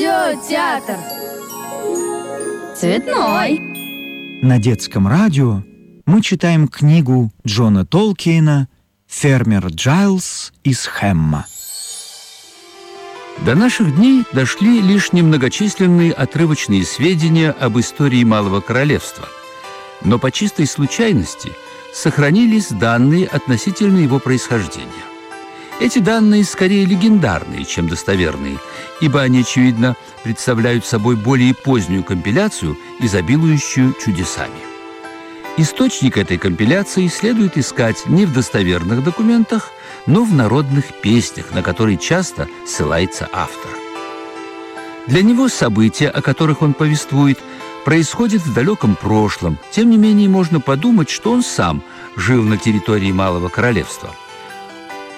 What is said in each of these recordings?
Радиотеатр. Цветной. На детском радио мы читаем книгу Джона Толкиена «Фермер Джайлз из Хэмма». До наших дней дошли лишь немногочисленные отрывочные сведения об истории Малого Королевства. Но по чистой случайности сохранились данные относительно его происхождения. Эти данные скорее легендарные, чем достоверные, ибо они, очевидно, представляют собой более позднюю компиляцию, изобилующую чудесами. Источник этой компиляции следует искать не в достоверных документах, но в народных песнях, на которые часто ссылается автор. Для него события, о которых он повествует, происходят в далеком прошлом. Тем не менее, можно подумать, что он сам жил на территории Малого Королевства –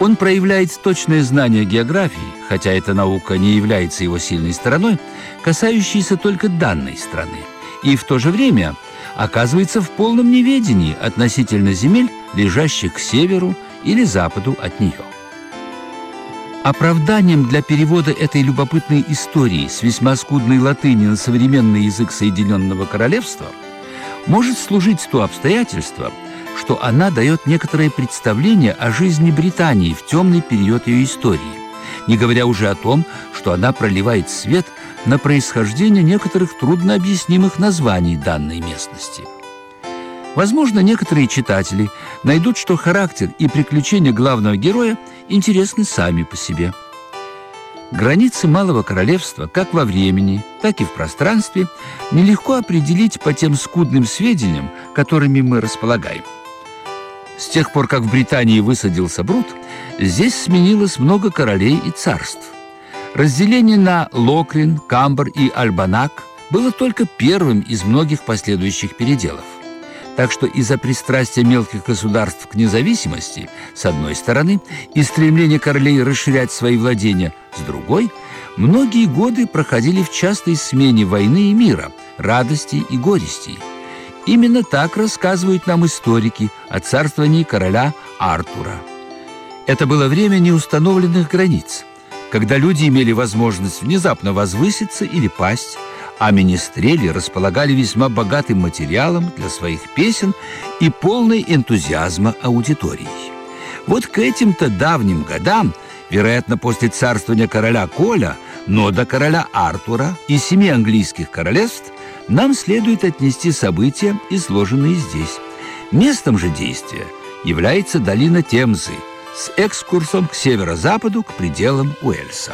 он проявляет точное знание географии, хотя эта наука не является его сильной стороной, касающейся только данной страны, и в то же время оказывается в полном неведении относительно земель, лежащих к северу или западу от нее. Оправданием для перевода этой любопытной истории с весьма скудной латыни на современный язык Соединенного Королевства может служить то обстоятельство – что она дает некоторое представление о жизни Британии в темный период ее истории, не говоря уже о том, что она проливает свет на происхождение некоторых труднообъяснимых названий данной местности. Возможно, некоторые читатели найдут, что характер и приключения главного героя интересны сами по себе. Границы Малого Королевства, как во времени, так и в пространстве, нелегко определить по тем скудным сведениям, которыми мы располагаем. С тех пор, как в Британии высадился Брут, здесь сменилось много королей и царств. Разделение на Локрин, Камбр и Альбанак было только первым из многих последующих переделов. Так что из-за пристрастия мелких государств к независимости, с одной стороны, и стремления королей расширять свои владения, с другой, многие годы проходили в частой смене войны и мира, радостей и горестей – Именно так рассказывают нам историки о царствовании короля Артура. Это было время неустановленных границ, когда люди имели возможность внезапно возвыситься или пасть, а министрели располагали весьма богатым материалом для своих песен и полной энтузиазма аудитории. Вот к этим-то давним годам, вероятно, после царствования короля Коля, но до короля Артура и семи английских королевств – нам следует отнести события, изложенные здесь. Местом же действия является долина Темзы с экскурсом к северо-западу к пределам Уэльса.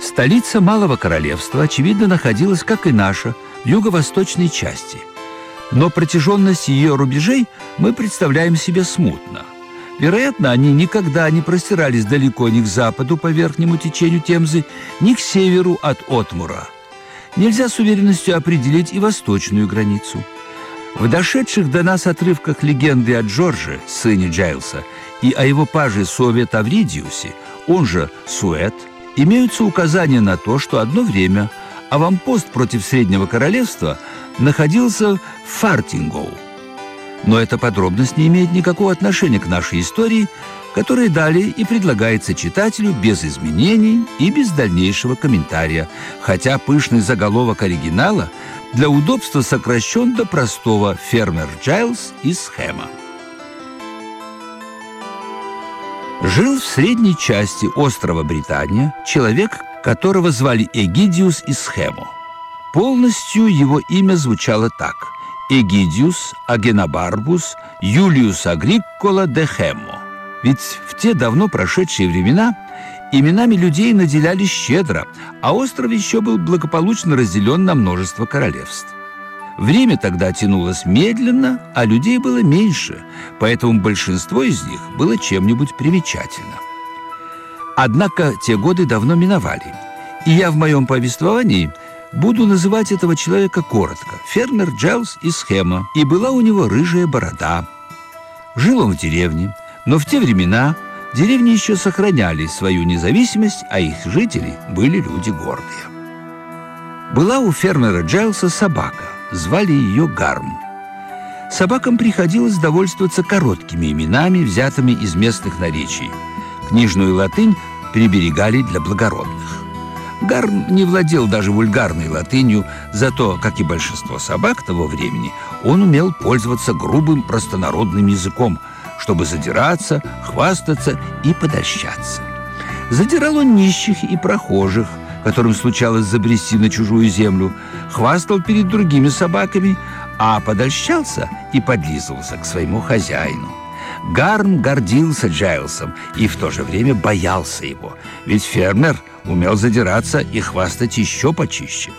Столица Малого Королевства, очевидно, находилась, как и наша, в юго-восточной части. Но протяженность ее рубежей мы представляем себе смутно. Вероятно, они никогда не простирались далеко ни к западу по верхнему течению Темзы, ни к северу от Отмура – нельзя с уверенностью определить и восточную границу. В дошедших до нас отрывках легенды о Джорже, сыне Джайлса, и о его паже Суове Тавридиусе, он же Суэт, имеются указания на то, что одно время аванпост против Среднего Королевства находился в Фартингоу. Но эта подробность не имеет никакого отношения к нашей истории, которые далее и предлагается читателю без изменений и без дальнейшего комментария, хотя пышный заголовок оригинала для удобства сокращен до простого «Фермер Джайлз из Хэма». Жил в средней части острова Британия человек, которого звали Эгидиус из Хемо. Полностью его имя звучало так – Эгидиус Агенабарбус Юлиус Агриккола де Хемо. Ведь в те давно прошедшие времена именами людей наделяли щедро, а остров еще был благополучно разделен на множество королевств. Время тогда тянулось медленно, а людей было меньше, поэтому большинство из них было чем-нибудь примечательно. Однако те годы давно миновали, и я в моем повествовании буду называть этого человека коротко – фермер Джайлз из Хема, и была у него рыжая борода. Жил он в деревне – но в те времена деревни еще сохраняли свою независимость, а их жители были люди гордые. Была у фермера Джайлса собака, звали ее Гарм. Собакам приходилось довольствоваться короткими именами, взятыми из местных наречий. Книжную латынь приберегали для благородных. Гарм не владел даже вульгарной латынью, зато, как и большинство собак того времени, он умел пользоваться грубым простонародным языком, чтобы задираться, хвастаться и подольщаться. Задирал он нищих и прохожих, которым случалось забрести на чужую землю, хвастал перед другими собаками, а подольщался и подлизывался к своему хозяину. Гарм гордился Джайлсом и в то же время боялся его, ведь фермер умел задираться и хвастать еще почище.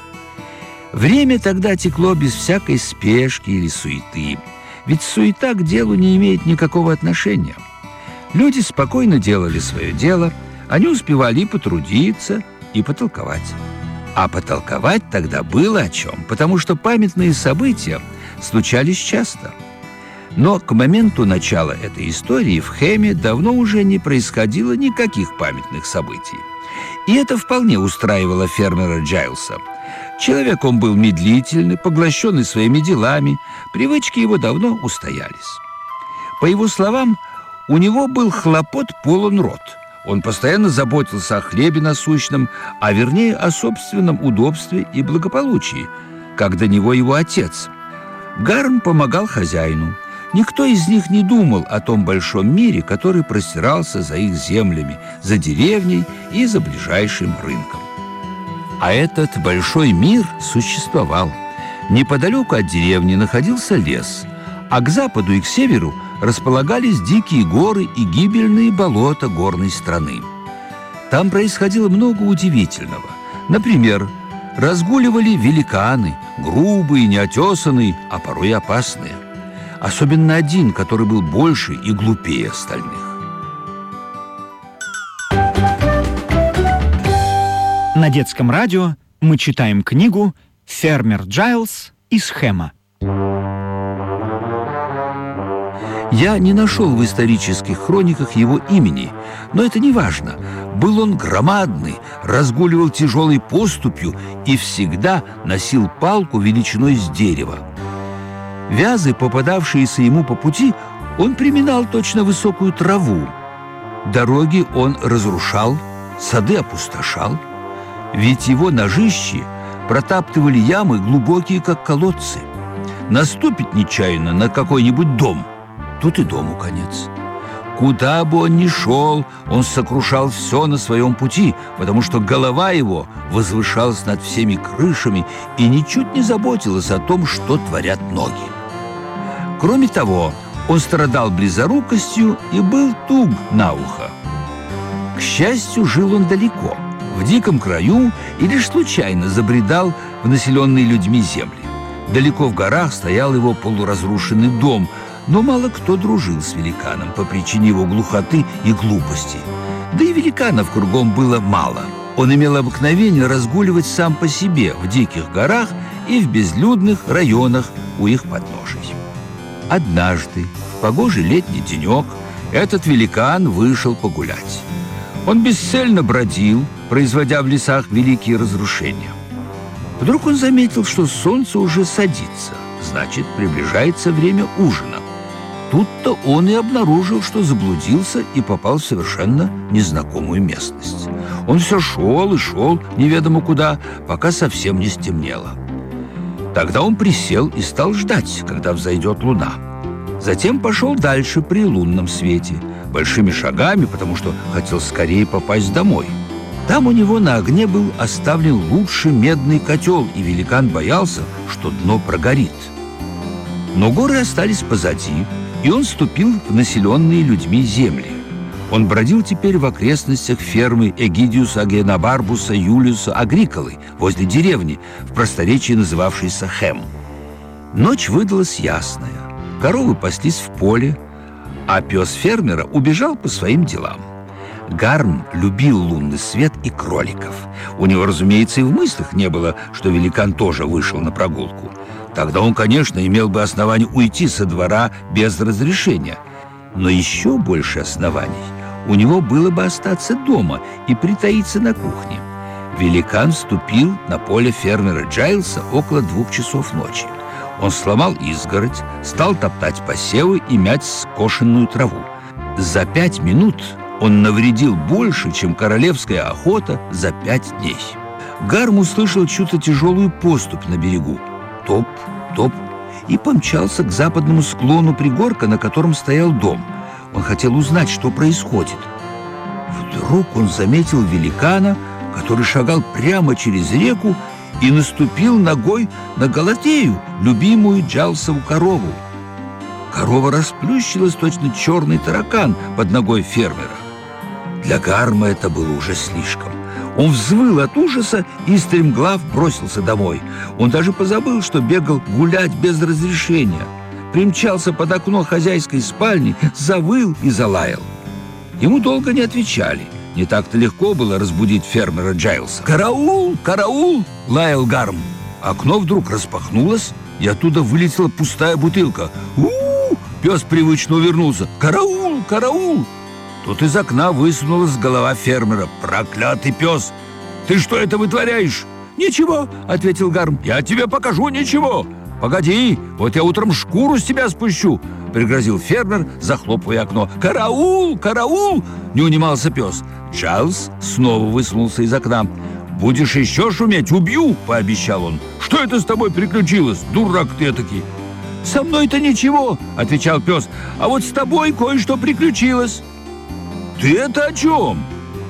Время тогда текло без всякой спешки или суеты, ведь суета к делу не имеет никакого отношения. Люди спокойно делали свое дело, они успевали и потрудиться, и потолковать. А потолковать тогда было о чем, потому что памятные события случались часто – но к моменту начала этой истории в Хэме давно уже не происходило никаких памятных событий. И это вполне устраивало фермера Джайлса. Человек он был медлительный, поглощенный своими делами, привычки его давно устоялись. По его словам, у него был хлопот полон рот. Он постоянно заботился о хлебе насущном, а вернее о собственном удобстве и благополучии, как до него его отец. Гарн помогал хозяину – Никто из них не думал о том большом мире, который простирался за их землями, за деревней и за ближайшим рынком. А этот большой мир существовал. Неподалеку от деревни находился лес, а к западу и к северу располагались дикие горы и гибельные болота горной страны. Там происходило много удивительного. Например, разгуливали великаны, грубые, неотесанные, а порой опасные – Особенно один, который был больше и глупее остальных. На детском радио мы читаем книгу «Фермер Джайлз из Хэма». Я не нашел в исторических хрониках его имени, но это не важно. Был он громадный, разгуливал тяжелой поступью и всегда носил палку величиной с дерева. Вязы, попадавшиеся ему по пути, он приминал точно высокую траву. Дороги он разрушал, сады опустошал. Ведь его ножищи протаптывали ямы глубокие, как колодцы. Наступит нечаянно на какой-нибудь дом, тут и дому конец. Куда бы он ни шел, он сокрушал все на своем пути, потому что голова его возвышалась над всеми крышами и ничуть не заботилась о том, что творят ноги. Кроме того, он страдал близорукостью и был туг на ухо. К счастью, жил он далеко, в диком краю и лишь случайно забредал в населенные людьми земли. Далеко в горах стоял его полуразрушенный дом, но мало кто дружил с великаном по причине его глухоты и глупости. Да и великанов кругом было мало. Он имел обыкновение разгуливать сам по себе в диких горах и в безлюдных районах у их подножий. Однажды, в погожий летний денек, этот великан вышел погулять. Он бесцельно бродил, производя в лесах великие разрушения. Вдруг он заметил, что солнце уже садится, значит, приближается время ужина. Тут-то он и обнаружил, что заблудился и попал в совершенно незнакомую местность. Он все шел и шел, неведомо куда, пока совсем не стемнело. Тогда он присел и стал ждать, когда взойдет луна. Затем пошел дальше при лунном свете, большими шагами, потому что хотел скорее попасть домой. Там у него на огне был оставлен лучший медный котел, и великан боялся, что дно прогорит. Но горы остались позади, и он ступил в населенные людьми земли. Он бродил теперь в окрестностях фермы Эгидиуса Агенабарбуса Юлиуса Агриколы возле деревни, в просторечии называвшейся Хэм. Ночь выдалась ясная, коровы паслись в поле, а пес фермера убежал по своим делам. Гарм любил лунный свет и кроликов. У него, разумеется, и в мыслях не было, что великан тоже вышел на прогулку. Тогда он, конечно, имел бы основание уйти со двора без разрешения. Но еще больше оснований – у него было бы остаться дома и притаиться на кухне. Великан вступил на поле фермера Джайлса около двух часов ночи. Он сломал изгородь, стал топтать посевы и мять скошенную траву. За пять минут он навредил больше, чем королевская охота за пять дней. Гарм услышал чью-то тяжелую поступь на берегу. Топ, топ, и помчался к западному склону пригорка, на котором стоял дом. Он хотел узнать, что происходит. Вдруг он заметил великана, который шагал прямо через реку и наступил ногой на Галатею, любимую Джалсову корову. Корова расплющилась, точно черный таракан под ногой фермера. Для Гарма это было уже слишком. Он взвыл от ужаса и стремглав бросился домой. Он даже позабыл, что бегал гулять без разрешения. Примчался под окно хозяйской спальни, завыл и залаял. Ему долго не отвечали. Не так-то легко было разбудить фермера Джайлса. «Караул! Караул!» — лаял Гарм. Окно вдруг распахнулось, и оттуда вылетела пустая бутылка. у, Пес привычно увернулся. «Караул! Караул!» Тут из окна высунулась голова фермера. «Проклятый пес! Ты что это вытворяешь?» «Ничего», — ответил Гарм. «Я тебе покажу ничего!» «Погоди, вот я утром шкуру с тебя спущу!» — пригрозил фермер, захлопывая окно. «Караул! Караул!» — не унимался пес. Чарльз снова высунулся из окна. «Будешь еще шуметь, убью!» — пообещал он. «Что это с тобой приключилось, дурак ты таки?» «Со мной-то ничего!» — отвечал пес. «А вот с тобой кое-что приключилось!» «Ты это о чем?»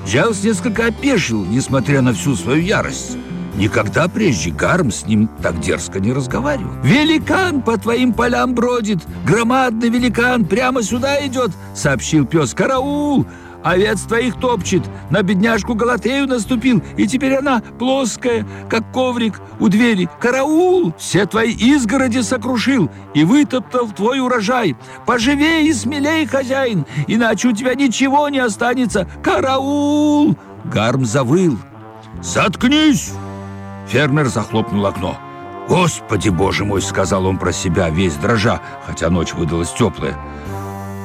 Джайлз несколько опешил, несмотря на всю свою ярость. Никогда прежде Гарм с ним так дерзко не разговаривал. «Великан по твоим полям бродит! Громадный великан прямо сюда идет!» — сообщил пес. «Караул! Овец твоих топчет, на бедняжку Галатею наступил, и теперь она плоская, как коврик у двери. Караул! Все твои изгороди сокрушил и вытоптал твой урожай. Поживей и смелей, хозяин, иначе у тебя ничего не останется. Караул!» Гарм завыл. «Заткнись!» Фермер захлопнул окно. «Господи, боже мой!» — сказал он про себя, весь дрожа, хотя ночь выдалась теплая.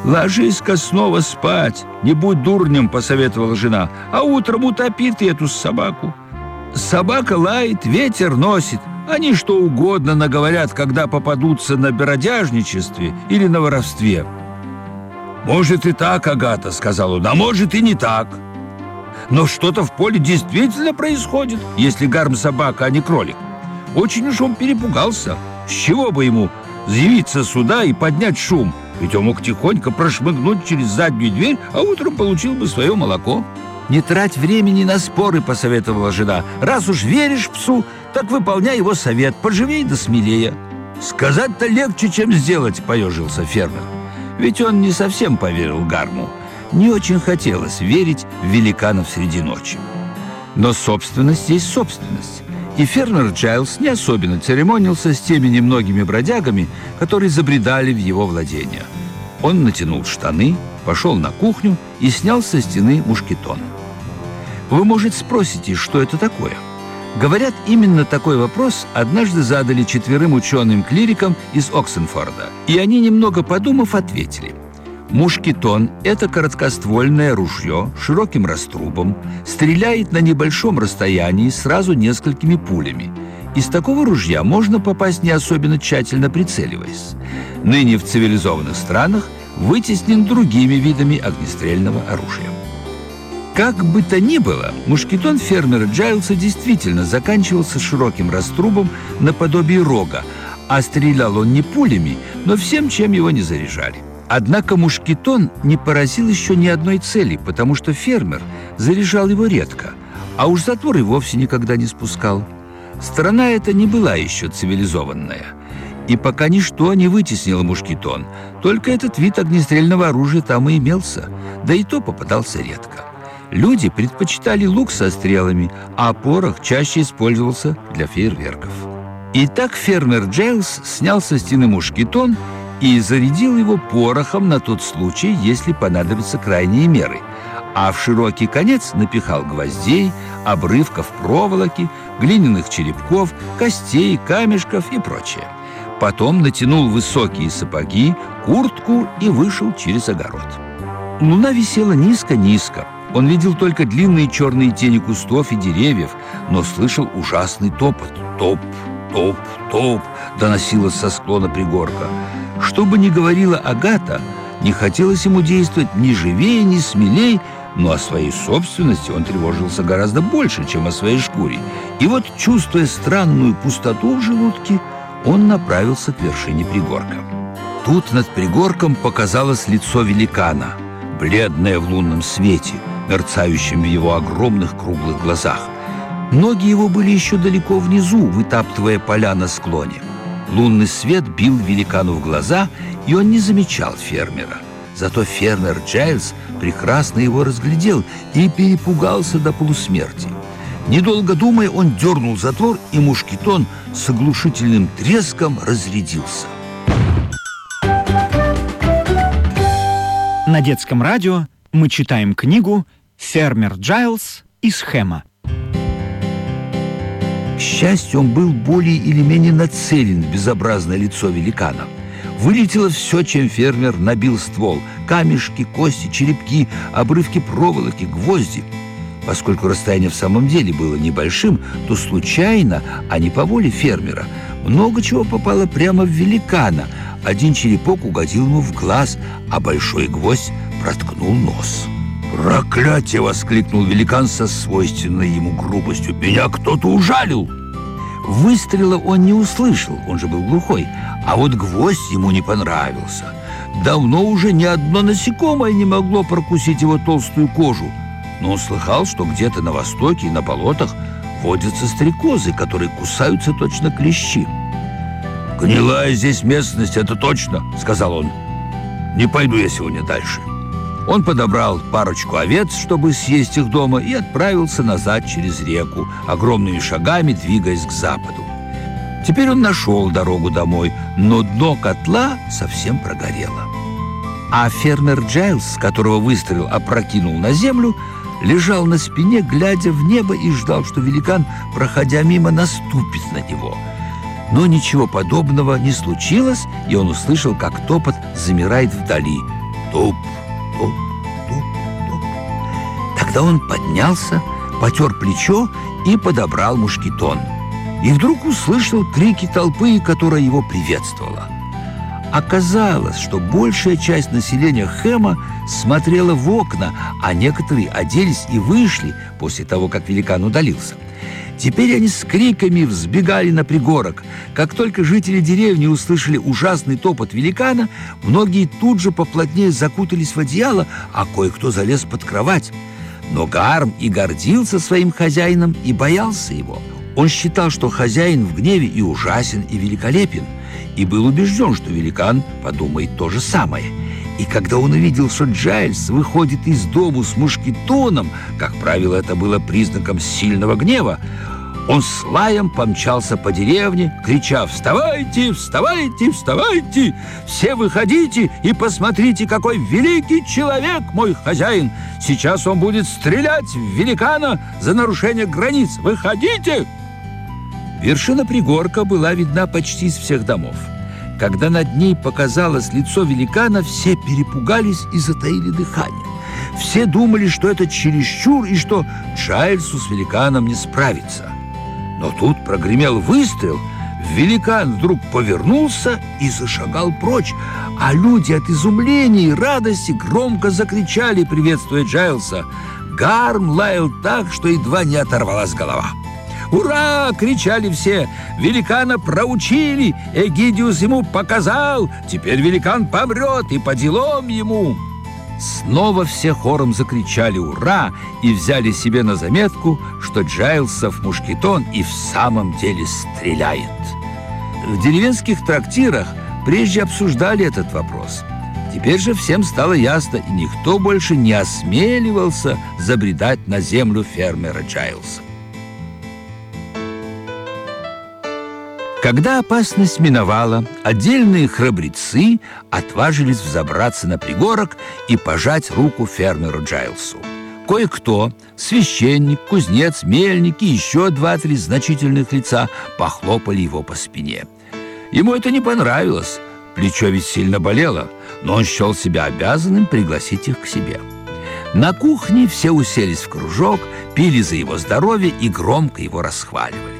«Ложись-ка снова спать, не будь дурнем», — посоветовала жена, «а утром утопи ты эту собаку». Собака лает, ветер носит, они что угодно наговорят, когда попадутся на бродяжничестве или на воровстве. «Может и так, Агата», — сказал он, — «а может и не так». Но что-то в поле действительно происходит, если гарм собака, а не кролик. Очень уж он перепугался. С чего бы ему заявиться сюда и поднять шум — ведь он мог тихонько прошмыгнуть через заднюю дверь, а утром получил бы свое молоко. «Не трать времени на споры», — посоветовала жена. «Раз уж веришь псу, так выполняй его совет, поживей да смелее». «Сказать-то легче, чем сделать», — поежился фермер. Ведь он не совсем поверил Гарму. Не очень хотелось верить в великанов среди ночи. Но собственность есть собственность. И фермер Джайлс не особенно церемонился с теми немногими бродягами, которые забредали в его владения. Он натянул штаны, пошел на кухню и снял со стены мушкетон. Вы, может, спросите, что это такое? Говорят, именно такой вопрос однажды задали четверым ученым-клирикам из Оксенфорда. И они, немного подумав, ответили – Мушкетон – это короткоствольное ружье с широким раструбом, стреляет на небольшом расстоянии сразу несколькими пулями. Из такого ружья можно попасть не особенно тщательно прицеливаясь. Ныне в цивилизованных странах вытеснен другими видами огнестрельного оружия. Как бы то ни было, мушкетон фермера Джайлса действительно заканчивался широким раструбом наподобие рога, а стрелял он не пулями, но всем, чем его не заряжали. Однако мушкетон не поразил еще ни одной цели, потому что фермер заряжал его редко, а уж затвор и вовсе никогда не спускал. Страна эта не была еще цивилизованная. И пока ничто не вытеснило мушкетон, только этот вид огнестрельного оружия там и имелся, да и то попадался редко. Люди предпочитали лук со стрелами, а порох чаще использовался для фейерверков. Итак, фермер Джейлс снял со стены мушкетон и зарядил его порохом на тот случай, если понадобятся крайние меры, а в широкий конец напихал гвоздей, обрывков проволоки, глиняных черепков, костей, камешков и прочее. Потом натянул высокие сапоги, куртку и вышел через огород. Луна висела низко-низко. Он видел только длинные черные тени кустов и деревьев, но слышал ужасный топот. Топ, топ, топ доносилось со склона пригорка. Что бы ни говорила Агата, не хотелось ему действовать ни живее, ни смелей, но о своей собственности он тревожился гораздо больше, чем о своей шкуре. И вот, чувствуя странную пустоту в желудке, он направился к вершине пригорка. Тут над пригорком показалось лицо великана, бледное в лунном свете, мерцающем в его огромных круглых глазах. Ноги его были еще далеко внизу, вытаптывая поля на склоне. Лунный свет бил великану в глаза, и он не замечал фермера. Зато фермер Джайлз прекрасно его разглядел и перепугался до полусмерти. Недолго думая, он дернул затвор, и мушкетон с оглушительным треском разрядился. На детском радио мы читаем книгу «Фермер Джайлз из Хэма». Счастью, он был более или менее нацелен в безобразное лицо великана. Вылетело все, чем фермер набил ствол. Камешки, кости, черепки, обрывки проволоки, гвозди. Поскольку расстояние в самом деле было небольшим, то случайно, а не по воле фермера, много чего попало прямо в великана. Один черепок угодил ему в глаз, а большой гвоздь проткнул нос. «Проклятие!» — воскликнул великан со свойственной ему грубостью. «Меня кто-то ужалил!» Выстрела он не услышал, он же был глухой, а вот гвоздь ему не понравился. Давно уже ни одно насекомое не могло прокусить его толстую кожу, но он слыхал, что где-то на востоке и на болотах водятся стрекозы, которые кусаются точно клещи. «Гнилая здесь местность, это точно», — сказал он. «Не пойду я сегодня дальше». Он подобрал парочку овец, чтобы съесть их дома, и отправился назад через реку, огромными шагами двигаясь к западу. Теперь он нашел дорогу домой, но дно котла совсем прогорело. А фермер Джайлс, которого выстрел опрокинул на землю, лежал на спине, глядя в небо и ждал, что великан, проходя мимо, наступит на него. Но ничего подобного не случилось, и он услышал, как топот замирает вдали. Туп, Тогда он поднялся, потер плечо и подобрал мушкетон. И вдруг услышал крики толпы, которая его приветствовала. Оказалось, что большая часть населения Хэма смотрела в окна, а некоторые оделись и вышли после того, как великан удалился. Теперь они с криками взбегали на пригорок. Как только жители деревни услышали ужасный топот великана, многие тут же поплотнее закутались в одеяло, а кое-кто залез под кровать. Но Гарм и гордился своим хозяином, и боялся его. Он считал, что хозяин в гневе и ужасен, и великолепен, и был убежден, что великан подумает то же самое. И когда он увидел, что Джайльс выходит из дому с мушкетоном, как правило, это было признаком сильного гнева, он с лаем помчался по деревне, крича «Вставайте, вставайте, вставайте! Все выходите и посмотрите, какой великий человек мой хозяин! Сейчас он будет стрелять в великана за нарушение границ! Выходите!» Вершина пригорка была видна почти из всех домов. Когда над ней показалось лицо великана, все перепугались и затаили дыхание. Все думали, что это чересчур и что Джайлсу с великаном не справится. Но тут прогремел выстрел, великан вдруг повернулся и зашагал прочь, а люди от изумления и радости громко закричали, приветствуя Джайлса. Гарм лаял так, что едва не оторвалась голова. «Ура!» — кричали все. «Великана проучили! Эгидиус ему показал! Теперь великан помрет, и по делам ему!» Снова все хором закричали «Ура!» и взяли себе на заметку, что Джайлсов мушкетон и в самом деле стреляет. В деревенских трактирах прежде обсуждали этот вопрос. Теперь же всем стало ясно, и никто больше не осмеливался забредать на землю фермера Джайлса. Когда опасность миновала, отдельные храбрецы отважились взобраться на пригорок и пожать руку фермеру Джайлсу. Кое-кто, священник, кузнец, мельник и еще два-три значительных лица похлопали его по спине. Ему это не понравилось, плечо ведь сильно болело, но он счел себя обязанным пригласить их к себе. На кухне все уселись в кружок, пили за его здоровье и громко его расхваливали.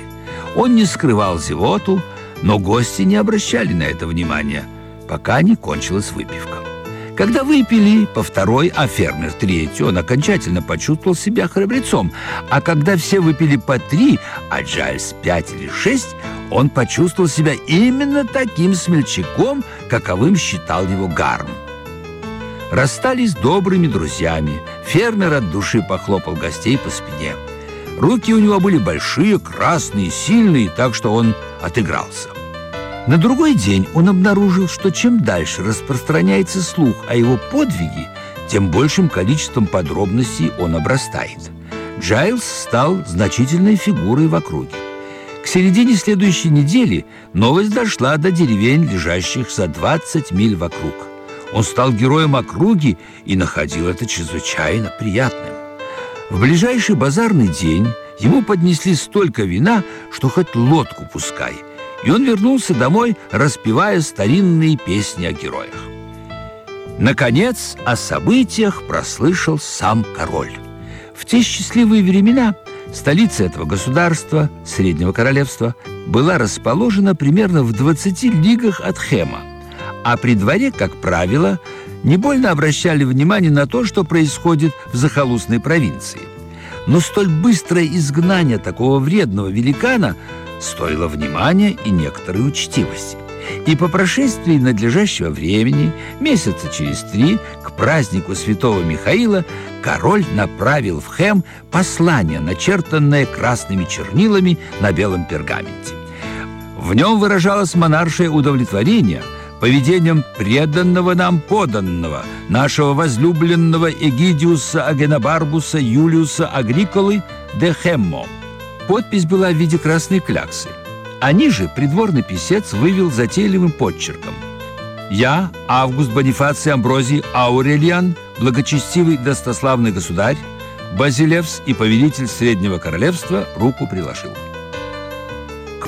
Он не скрывал зевоту, но гости не обращали на это внимания, пока не кончилась выпивка. Когда выпили по второй, а фермер третью, он окончательно почувствовал себя храбрецом. А когда все выпили по три, а Джайлс пять или шесть, он почувствовал себя именно таким смельчаком, каковым считал его Гарм. Расстались добрыми друзьями. Фермер от души похлопал гостей по спине. Руки у него были большие, красные, сильные, так что он отыгрался. На другой день он обнаружил, что чем дальше распространяется слух о его подвиге, тем большим количеством подробностей он обрастает. Джайлз стал значительной фигурой в округе. К середине следующей недели новость дошла до деревень, лежащих за 20 миль вокруг. Он стал героем округи и находил это чрезвычайно приятным. В ближайший базарный день ему поднесли столько вина, что хоть лодку пускай – и он вернулся домой, распевая старинные песни о героях. Наконец, о событиях прослышал сам король. В те счастливые времена столица этого государства, Среднего Королевства, была расположена примерно в 20 лигах от Хема, а при дворе, как правило, не больно обращали внимание на то, что происходит в захолустной провинции. Но столь быстрое изгнание такого вредного великана – стоило внимания и некоторой учтивости. И по прошествии надлежащего времени, месяца через три, к празднику святого Михаила, король направил в Хэм послание, начертанное красными чернилами на белом пергаменте. В нем выражалось монаршее удовлетворение поведением преданного нам поданного, нашего возлюбленного Эгидиуса Агенобарбуса Юлиуса Агриколы де Хеммо – Подпись была в виде красной кляксы. А ниже придворный писец вывел затейливым подчерком. «Я, Август Бонифаций Амброзий Аурельян, благочестивый достославный государь, Базилевс и повелитель Среднего Королевства руку приложил».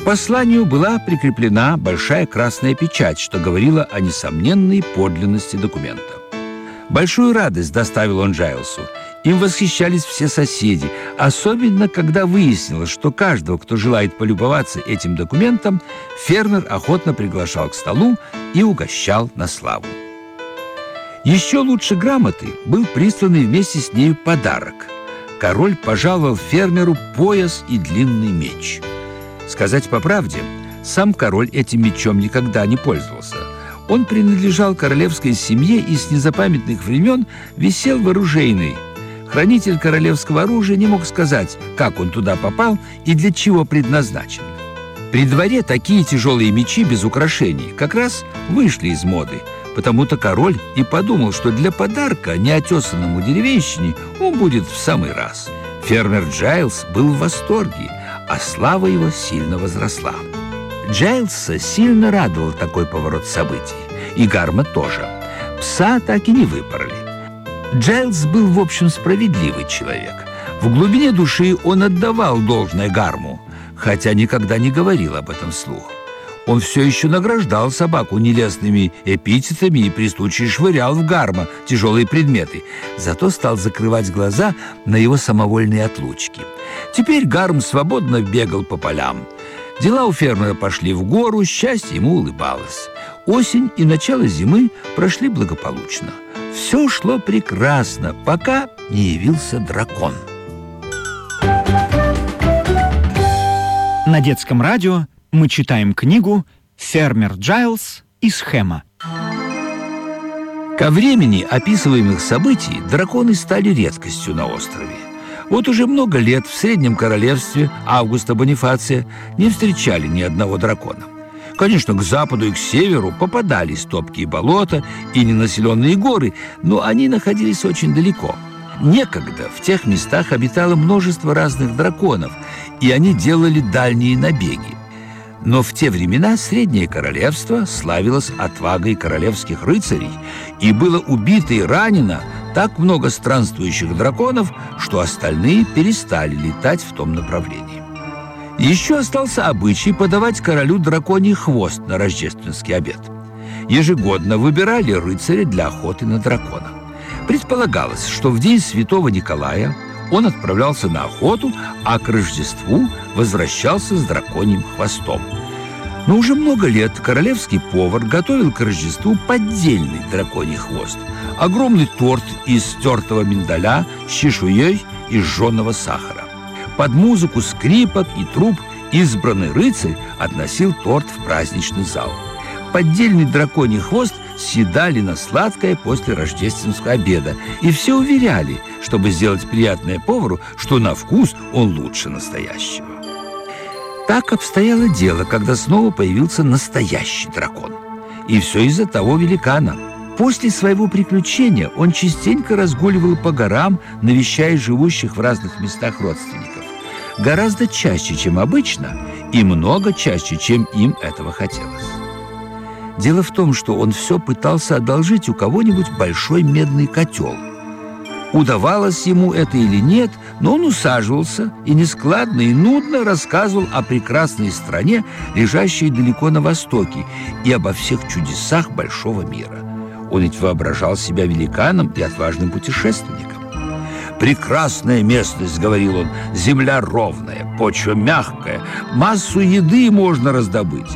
Посланию была прикреплена большая красная печать, что говорило о несомненной подлинности документа. Большую радость доставил он Джайлсу – им восхищались все соседи, особенно когда выяснилось, что каждого, кто желает полюбоваться этим документом, фермер охотно приглашал к столу и угощал на славу. Еще лучше грамоты был присланный вместе с нею подарок. Король пожаловал фермеру пояс и длинный меч. Сказать по правде, сам король этим мечом никогда не пользовался. Он принадлежал королевской семье и с незапамятных времен висел в оружейной – Хранитель королевского оружия не мог сказать, как он туда попал и для чего предназначен. При дворе такие тяжелые мечи без украшений как раз вышли из моды, потому-то король и подумал, что для подарка неотесанному деревенщине он будет в самый раз. Фермер Джайлз был в восторге, а слава его сильно возросла. Джайлса сильно радовал такой поворот событий, и Гарма тоже. Пса так и не выпороли. Джайлз был, в общем, справедливый человек. В глубине души он отдавал должное Гарму, хотя никогда не говорил об этом вслух. Он все еще награждал собаку нелестными эпитетами и при случае швырял в Гарма тяжелые предметы, зато стал закрывать глаза на его самовольные отлучки. Теперь Гарм свободно бегал по полям. Дела у фермера пошли в гору, счастье ему улыбалось. Осень и начало зимы прошли благополучно – все шло прекрасно, пока не явился дракон. На детском радио мы читаем книгу «Фермер Джайлз из Хэма». Ко времени описываемых событий драконы стали редкостью на острове. Вот уже много лет в Среднем Королевстве Августа Бонифация не встречали ни одного дракона. Конечно, к западу и к северу попадались топкие болота и ненаселенные горы, но они находились очень далеко. Некогда в тех местах обитало множество разных драконов, и они делали дальние набеги. Но в те времена Среднее Королевство славилось отвагой королевских рыцарей, и было убито и ранено так много странствующих драконов, что остальные перестали летать в том направлении. Еще остался обычай подавать королю драконий хвост на рождественский обед. Ежегодно выбирали рыцаря для охоты на дракона. Предполагалось, что в день святого Николая он отправлялся на охоту, а к Рождеству возвращался с драконьим хвостом. Но уже много лет королевский повар готовил к Рождеству поддельный драконий хвост. Огромный торт из стертого миндаля с чешуей и жженого сахара. Под музыку скрипок и труб избранный рыцарь относил торт в праздничный зал. Поддельный драконий хвост съедали на сладкое после рождественского обеда, и все уверяли, чтобы сделать приятное повару, что на вкус он лучше настоящего. Так обстояло дело, когда снова появился настоящий дракон. И все из-за того великана. После своего приключения он частенько разгуливал по горам, навещая живущих в разных местах родственников. Гораздо чаще, чем обычно, и много чаще, чем им этого хотелось. Дело в том, что он все пытался одолжить у кого-нибудь большой медный котел. Удавалось ему это или нет, но он усаживался и нескладно и нудно рассказывал о прекрасной стране, лежащей далеко на востоке, и обо всех чудесах большого мира. Он ведь воображал себя великаном и отважным путешественником. «Прекрасная местность», — говорил он, — «земля ровная, почва мягкая, массу еды можно раздобыть».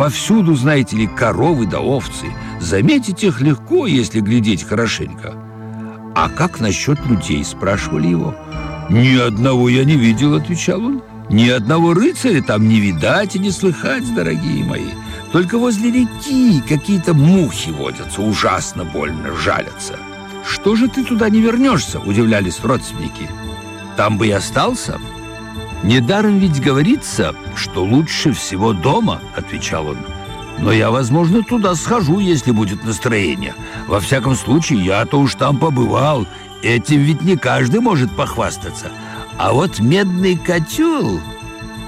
Повсюду, знаете ли, коровы да овцы. Заметить их легко, если глядеть хорошенько. «А как насчет людей?» – спрашивали его. «Ни одного я не видел», – отвечал он. «Ни одного рыцаря там не видать и не слыхать, дорогие мои. Только возле реки какие-то мухи водятся, ужасно больно жалятся». «Что же ты туда не вернешься?» – удивлялись родственники. «Там бы и остался». «Недаром ведь говорится, что лучше всего дома», — отвечал он. «Но я, возможно, туда схожу, если будет настроение. Во всяком случае, я-то уж там побывал. Этим ведь не каждый может похвастаться. А вот медный котел...»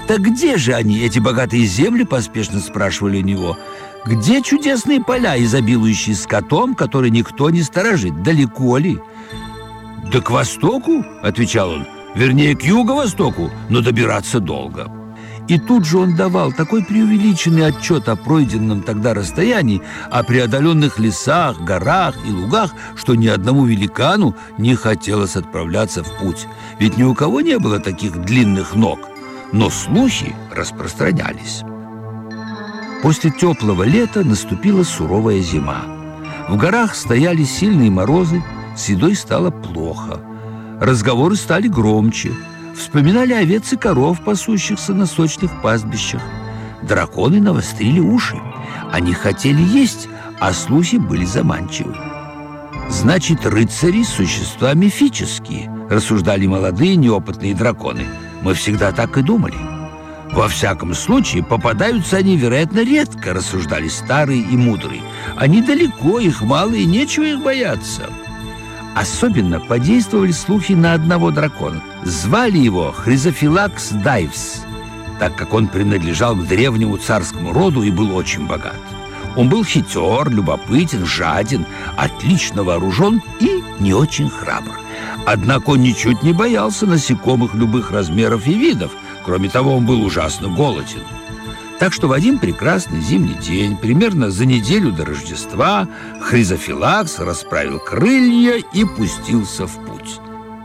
«Так где же они, эти богатые земли?» — поспешно спрашивали у него. «Где чудесные поля, изобилующие скотом, который никто не сторожит? Далеко ли?» «Да к востоку», — отвечал он вернее, к юго-востоку, но добираться долго. И тут же он давал такой преувеличенный отчет о пройденном тогда расстоянии, о преодоленных лесах, горах и лугах, что ни одному великану не хотелось отправляться в путь. Ведь ни у кого не было таких длинных ног. Но слухи распространялись. После теплого лета наступила суровая зима. В горах стояли сильные морозы, с едой стало плохо – Разговоры стали громче. Вспоминали овец и коров, пасущихся на сочных пастбищах. Драконы навострили уши. Они хотели есть, а слухи были заманчивы. «Значит, рыцари – существа мифические», – рассуждали молодые неопытные драконы. «Мы всегда так и думали». «Во всяком случае, попадаются они, вероятно, редко», – рассуждали старые и мудрые. «Они далеко, их мало, и нечего их бояться». Особенно подействовали слухи на одного дракона. Звали его Хризофилакс Дайвс, так как он принадлежал к древнему царскому роду и был очень богат. Он был хитер, любопытен, жаден, отлично вооружен и не очень храбр. Однако он ничуть не боялся насекомых любых размеров и видов. Кроме того, он был ужасно голоден. Так что в один прекрасный зимний день, примерно за неделю до Рождества, Хризофилакс расправил крылья и пустился в путь.